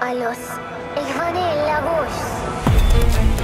a los Ivane Lagos.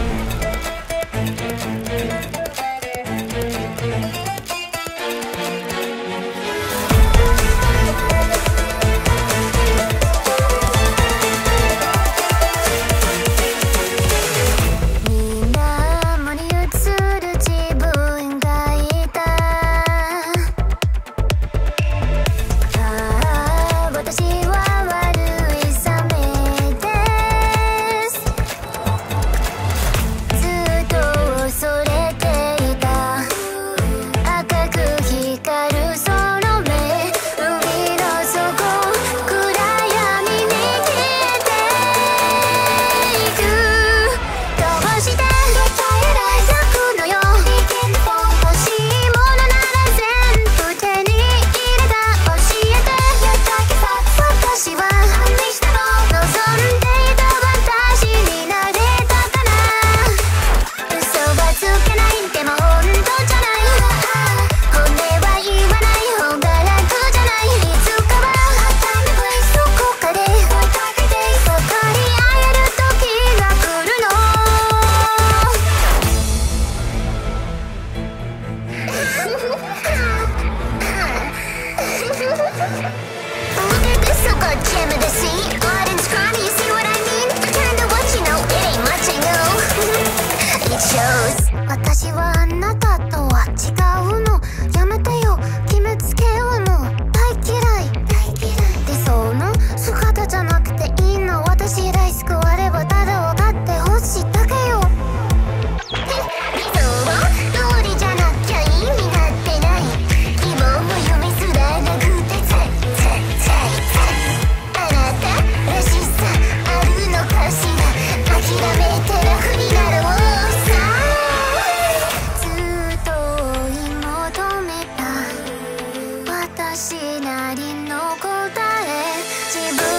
красиво. see believe.